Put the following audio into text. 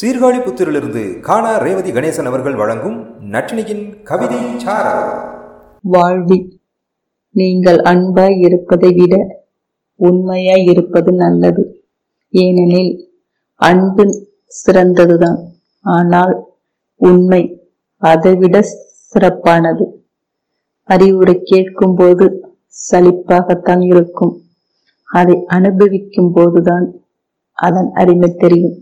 சீர்காழிபுத்தூரிலிருந்து காணா ரேவதி கணேசன் அவர்கள் வழங்கும் நட்டினியின் கவிதை சார வாழ்வில் நீங்கள் அன்பாய் இருப்பதை விட உண்மையாய் இருப்பது நல்லது. ஏனெனில் அன்பு சிறந்ததுதான். ஆனால் உண்மை அதைவிட சிறப்பானது. அறிவுரை கேட்கும்போது சலிப்பாகத்தான் இருக்கும். அதை அனுபவிக்கும் போதுதான் அதன் அருமை தெரியும்.